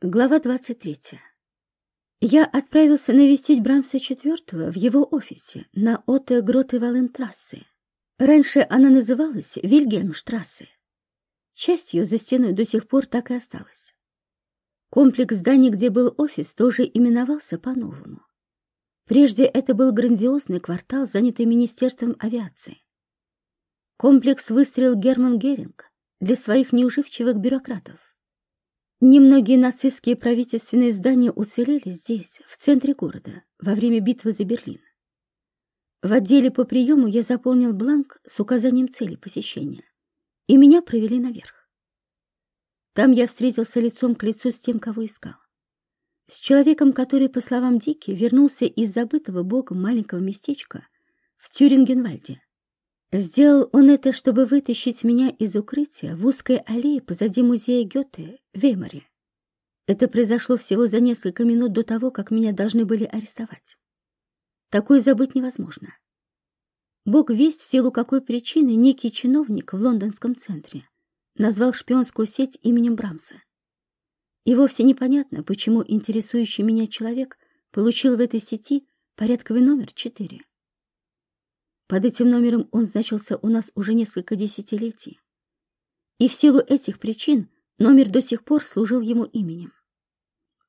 Глава 23. Я отправился навестить Брамса IV в его офисе на Отто Гроте Валентрассе. Раньше она называлась Вильгельмштрассе. Часть ее за стеной до сих пор так и осталась. Комплекс зданий, где был офис, тоже именовался по-новому. Прежде это был грандиозный квартал, занятый Министерством авиации. Комплекс выстроил Герман Геринг для своих неуживчивых бюрократов. Немногие нацистские правительственные здания уцелели здесь, в центре города, во время битвы за Берлин. В отделе по приему я заполнил бланк с указанием цели посещения, и меня провели наверх. Там я встретился лицом к лицу с тем, кого искал. С человеком, который, по словам Дики, вернулся из забытого богом маленького местечка в Тюрингенвальде. Сделал он это, чтобы вытащить меня из укрытия в узкой аллее позади музея Гёте в Веймаре. Это произошло всего за несколько минут до того, как меня должны были арестовать. Такое забыть невозможно. Бог весть, в силу какой причины некий чиновник в лондонском центре назвал шпионскую сеть именем Брамса. И вовсе непонятно, почему интересующий меня человек получил в этой сети порядковый номер 4. Под этим номером он значился у нас уже несколько десятилетий. И в силу этих причин номер до сих пор служил ему именем.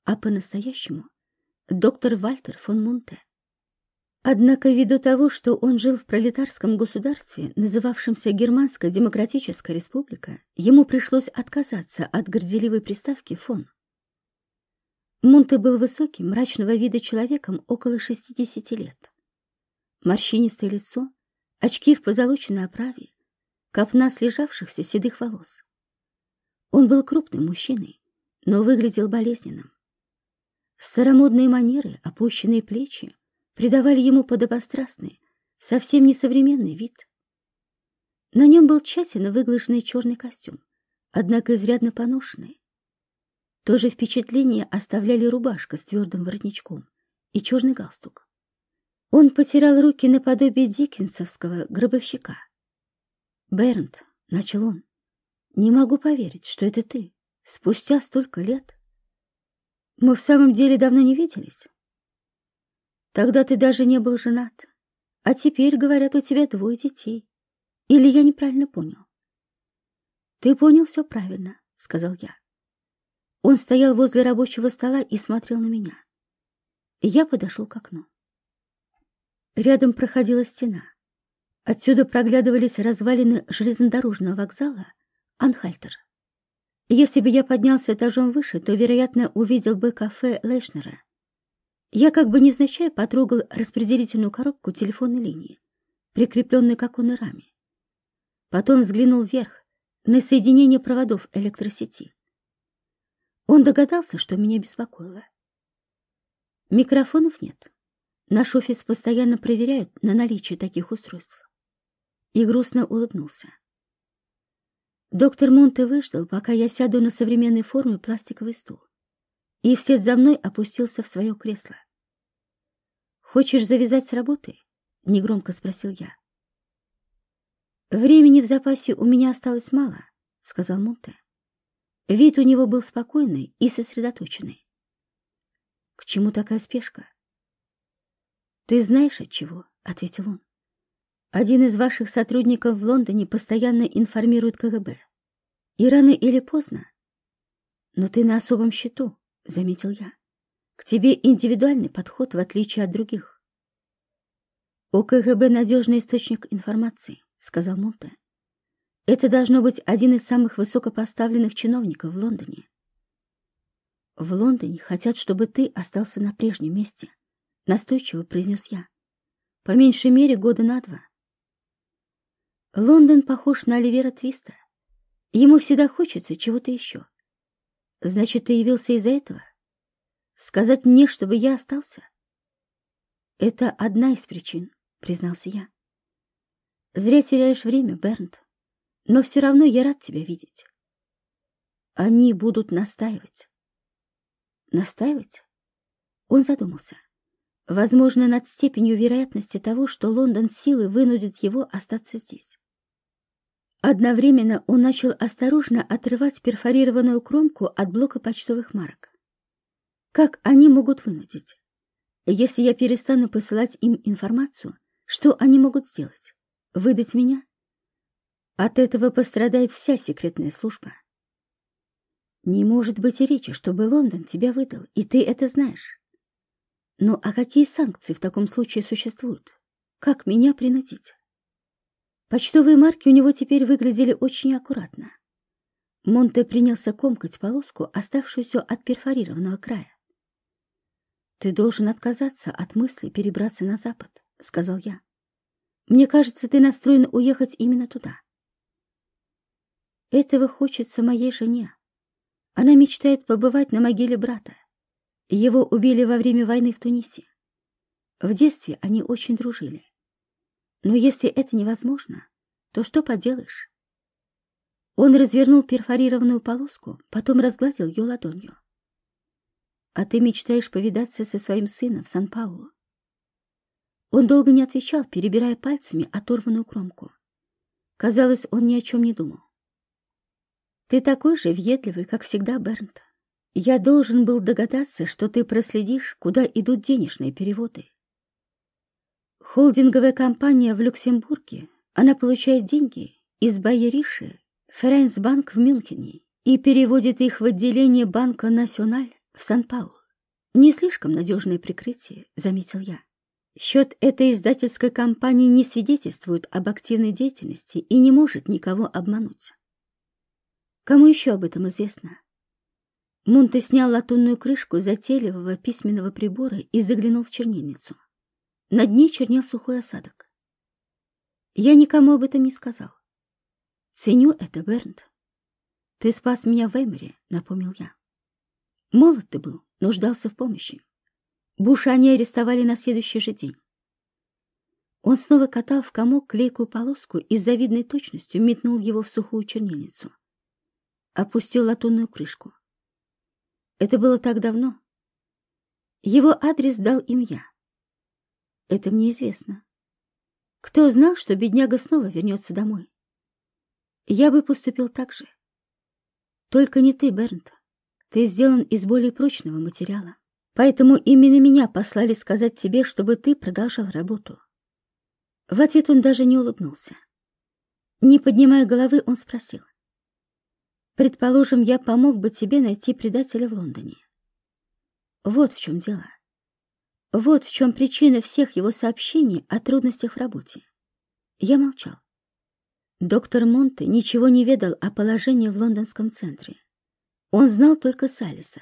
А по-настоящему доктор Вальтер фон Мунте. Однако ввиду того, что он жил в пролетарском государстве, называвшемся Германская Демократическая Республика, ему пришлось отказаться от горделивой приставки «фон». Мунте был высоким, мрачного вида человеком около 60 лет морщинистое лицо, очки в позолоченной оправе, копна слежавшихся седых волос. Он был крупным мужчиной, но выглядел болезненным. Старомодные манеры, опущенные плечи придавали ему подобострастный, совсем несовременный вид. На нем был тщательно выглаженный черный костюм, однако изрядно поношенный. То же впечатление оставляли рубашка с твердым воротничком и черный галстук. Он потерял руки наподобие диккенсовского гробовщика. «Бернт», — начал он, — «не могу поверить, что это ты, спустя столько лет. Мы в самом деле давно не виделись. Тогда ты даже не был женат, а теперь, говорят, у тебя двое детей. Или я неправильно понял?» «Ты понял все правильно», — сказал я. Он стоял возле рабочего стола и смотрел на меня. Я подошел к окну. Рядом проходила стена. Отсюда проглядывались развалины железнодорожного вокзала Анхальтер. Если бы я поднялся этажом выше, то, вероятно, увидел бы кафе Лешнера. Я как бы невзначай потрогал распределительную коробку телефонной линии, прикрепленной к оконной раме. Потом взглянул вверх, на соединение проводов электросети. Он догадался, что меня беспокоило. Микрофонов нет. Наш офис постоянно проверяют на наличие таких устройств. И грустно улыбнулся. Доктор Монте выждал, пока я сяду на современной форме пластиковый стул. И вслед за мной опустился в свое кресло. «Хочешь завязать с работы?» — негромко спросил я. «Времени в запасе у меня осталось мало», — сказал Монте. Вид у него был спокойный и сосредоточенный. «К чему такая спешка?» «Ты знаешь от чего?» — ответил он. «Один из ваших сотрудников в Лондоне постоянно информирует КГБ. И рано или поздно...» «Но ты на особом счету», — заметил я. «К тебе индивидуальный подход, в отличие от других». «У КГБ надежный источник информации», — сказал Монте. «Это должно быть один из самых высокопоставленных чиновников в Лондоне». «В Лондоне хотят, чтобы ты остался на прежнем месте», настойчиво произнес я. По меньшей мере года на два. Лондон похож на Оливера Твиста. Ему всегда хочется чего-то еще. Значит, ты явился из-за этого? Сказать мне, чтобы я остался? Это одна из причин, признался я. Зря теряешь время, Бернт. Но все равно я рад тебя видеть. Они будут настаивать. Настаивать? Он задумался. Возможно, над степенью вероятности того, что Лондон силы вынудит его остаться здесь. Одновременно он начал осторожно отрывать перфорированную кромку от блока почтовых марок. Как они могут вынудить? Если я перестану посылать им информацию, что они могут сделать? Выдать меня? От этого пострадает вся секретная служба. Не может быть и речи, чтобы Лондон тебя выдал, и ты это знаешь. Но а какие санкции в таком случае существуют? Как меня принудить? Почтовые марки у него теперь выглядели очень аккуратно. Монте принялся комкать полоску, оставшуюся от перфорированного края. «Ты должен отказаться от мысли перебраться на запад», — сказал я. «Мне кажется, ты настроен уехать именно туда». Этого хочется моей жене. Она мечтает побывать на могиле брата. Его убили во время войны в Тунисе. В детстве они очень дружили. Но если это невозможно, то что поделаешь? Он развернул перфорированную полоску, потом разгладил ее ладонью. «А ты мечтаешь повидаться со своим сыном в Сан-Паулу?» Он долго не отвечал, перебирая пальцами оторванную кромку. Казалось, он ни о чем не думал. «Ты такой же въедливый, как всегда, Бернт. Я должен был догадаться, что ты проследишь, куда идут денежные переводы. Холдинговая компания в Люксембурге, она получает деньги из Байериши, Ференцбанк в Мюнхене и переводит их в отделение Банка Националь в Сан-Паул. Не слишком надежное прикрытие, заметил я. Счет этой издательской компании не свидетельствует об активной деятельности и не может никого обмануть. Кому еще об этом известно? Мунте снял латунную крышку затейливого письменного прибора и заглянул в чернильницу. На дне чернел сухой осадок. Я никому об этом не сказал. Ценю это, Бернт. Ты спас меня в Эмере, напомнил я. Молод ты был, нуждался в помощи. Буша они арестовали на следующий же день. Он снова катал в комок клейкую полоску и с завидной точностью метнул его в сухую чернильницу. Опустил латунную крышку. Это было так давно. Его адрес дал им я. Это мне известно. Кто знал, что бедняга снова вернется домой? Я бы поступил так же. Только не ты, Бернт. Ты сделан из более прочного материала. Поэтому именно меня послали сказать тебе, чтобы ты продолжал работу. В ответ он даже не улыбнулся. Не поднимая головы, он спросил. Предположим, я помог бы тебе найти предателя в Лондоне. Вот в чем дело. Вот в чем причина всех его сообщений о трудностях в работе. Я молчал. Доктор Монте ничего не ведал о положении в лондонском центре. Он знал только Салиса.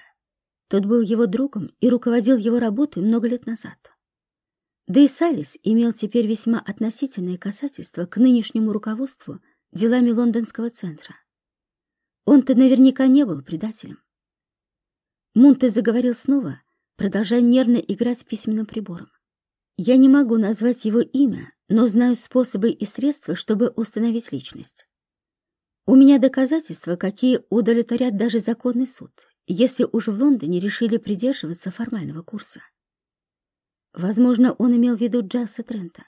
Тот был его другом и руководил его работой много лет назад. Да и Салис имел теперь весьма относительное касательство к нынешнему руководству делами лондонского центра. Он-то наверняка не был предателем. Мунте заговорил снова, продолжая нервно играть с письменным прибором. Я не могу назвать его имя, но знаю способы и средства, чтобы установить личность. У меня доказательства, какие удовлетворят даже законный суд, если уж в Лондоне решили придерживаться формального курса. Возможно, он имел в виду Джайлса Трента.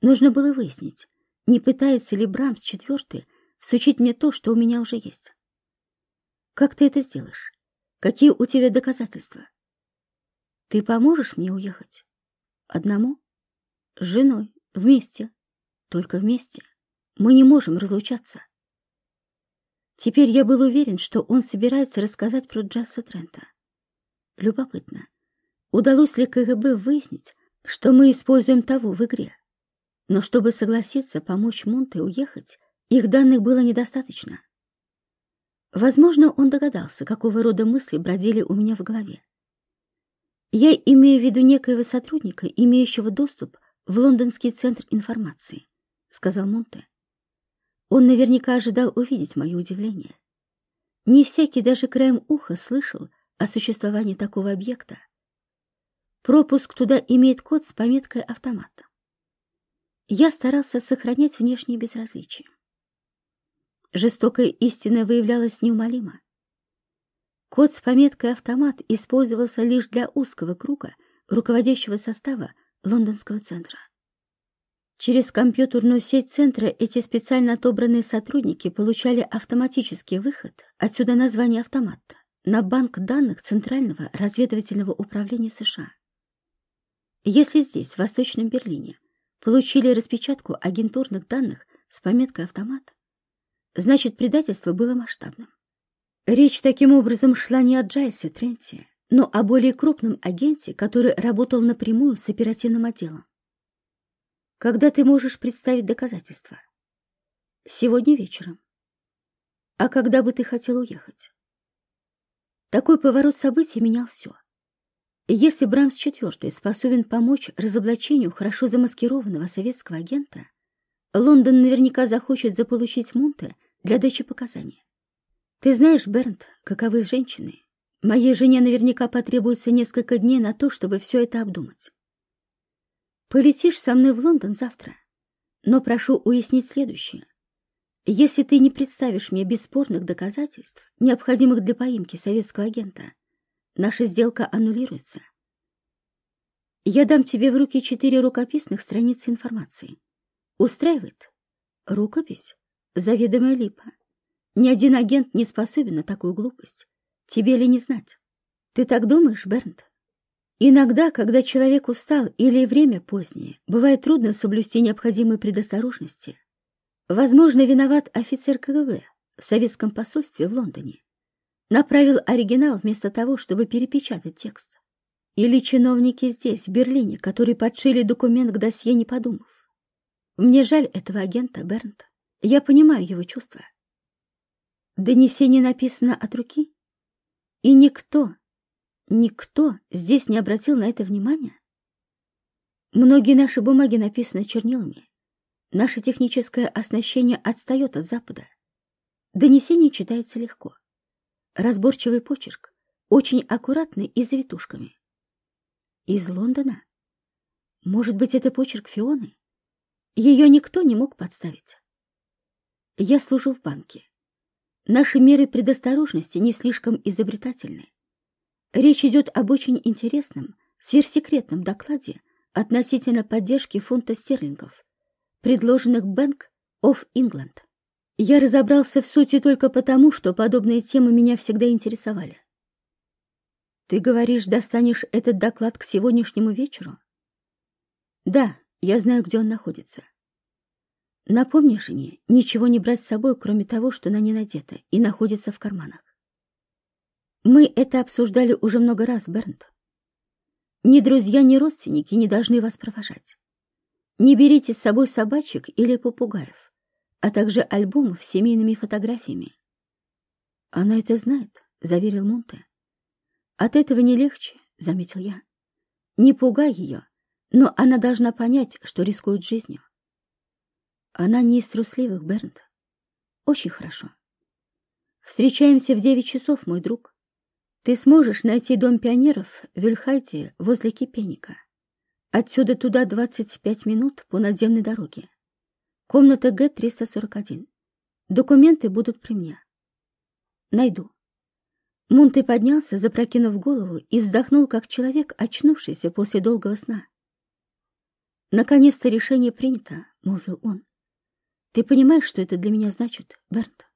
Нужно было выяснить, не пытается ли Брамс четвертый всучить мне то, что у меня уже есть. Как ты это сделаешь? Какие у тебя доказательства? Ты поможешь мне уехать? Одному? С женой. Вместе. Только вместе. Мы не можем разлучаться. Теперь я был уверен, что он собирается рассказать про Джасса Трента. Любопытно, удалось ли КГБ выяснить, что мы используем того в игре? Но чтобы согласиться помочь Монте уехать, их данных было недостаточно. Возможно, он догадался, какого рода мысли бродили у меня в голове. Я имею в виду некоего сотрудника, имеющего доступ в лондонский центр информации, сказал Монте. Он наверняка ожидал увидеть мое удивление. Не всякий даже краем уха слышал о существовании такого объекта. Пропуск туда имеет код с пометкой автомата. Я старался сохранять внешнее безразличие. Жестокая истина выявлялась неумолимо. Код с пометкой «Автомат» использовался лишь для узкого круга руководящего состава лондонского центра. Через компьютерную сеть центра эти специально отобранные сотрудники получали автоматический выход, отсюда название «Автомат», на банк данных Центрального разведывательного управления США. Если здесь, в Восточном Берлине, получили распечатку агентурных данных с пометкой «автомат», значит, предательство было масштабным. Речь таким образом шла не о Джайсе Тренте, но о более крупном агенте, который работал напрямую с оперативным отделом. Когда ты можешь представить доказательства? Сегодня вечером. А когда бы ты хотел уехать? Такой поворот событий менял все. Если Брамс IV способен помочь разоблачению хорошо замаскированного советского агента, Лондон наверняка захочет заполучить Мунте для дачи показаний. Ты знаешь, Бернт, каковы женщины. Моей жене наверняка потребуется несколько дней на то, чтобы все это обдумать. Полетишь со мной в Лондон завтра, но прошу уяснить следующее. Если ты не представишь мне бесспорных доказательств, необходимых для поимки советского агента, наша сделка аннулируется. Я дам тебе в руки четыре рукописных страницы информации. Устраивает? Рукопись? Заведомая липа. Ни один агент не способен на такую глупость. Тебе ли не знать? Ты так думаешь, Бернт? Иногда, когда человек устал или время позднее, бывает трудно соблюсти необходимые предосторожности. Возможно, виноват офицер КГБ в советском посольстве в Лондоне. Направил оригинал вместо того, чтобы перепечатать текст. Или чиновники здесь, в Берлине, которые подшили документ к досье, не подумав. Мне жаль этого агента Бернта. Я понимаю его чувства. Донесение написано от руки, и никто, Никто здесь не обратил на это внимания? Многие наши бумаги написаны чернилами. Наше техническое оснащение отстает от Запада. Донесение читается легко. Разборчивый почерк, очень аккуратный и завитушками. Из Лондона? Может быть, это почерк Фионы? Ее никто не мог подставить. Я служу в банке. Наши меры предосторожности не слишком изобретательны. Речь идет об очень интересном, сверхсекретном докладе относительно поддержки фунта стерлингов, предложенных Bank of England. Я разобрался в сути только потому, что подобные темы меня всегда интересовали. Ты говоришь, достанешь этот доклад к сегодняшнему вечеру? Да, я знаю, где он находится. Напомни жене ничего не брать с собой, кроме того, что на ней надето и находится в карманах. Мы это обсуждали уже много раз, Бернт. Ни друзья, ни родственники не должны вас провожать. Не берите с собой собачек или попугаев, а также альбомов с семейными фотографиями. Она это знает, заверил Монте. От этого не легче, заметил я. Не пугай ее, но она должна понять, что рискует жизнью. Она не из трусливых, Бернт. Очень хорошо. Встречаемся в девять часов, мой друг. Ты сможешь найти дом пионеров в Вильхайте возле Кипеника. Отсюда туда 25 минут по надземной дороге. Комната Г-341. Документы будут при мне. Найду. Мунты поднялся, запрокинув голову, и вздохнул, как человек, очнувшийся после долгого сна. «Наконец-то решение принято», — молвил он. «Ты понимаешь, что это для меня значит, Бернт?»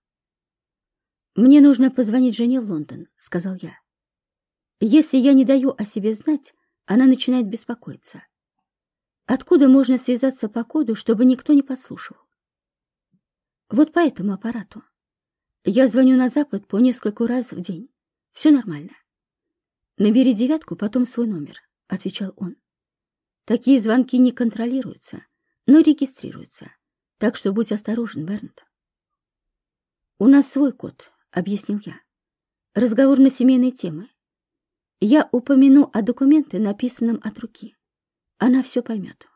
«Мне нужно позвонить жене в Лондон», — сказал я. «Если я не даю о себе знать, она начинает беспокоиться. Откуда можно связаться по коду, чтобы никто не подслушивал? Вот по этому аппарату. Я звоню на Запад по нескольку раз в день. Все нормально. Набери девятку, потом свой номер, — отвечал он. Такие звонки не контролируются, но регистрируются. Так что будь осторожен, Бернт. У нас свой код, — объяснил я. «Разговор на семейные темы. Я упомяну о документе, написанном от руки. Она все поймет».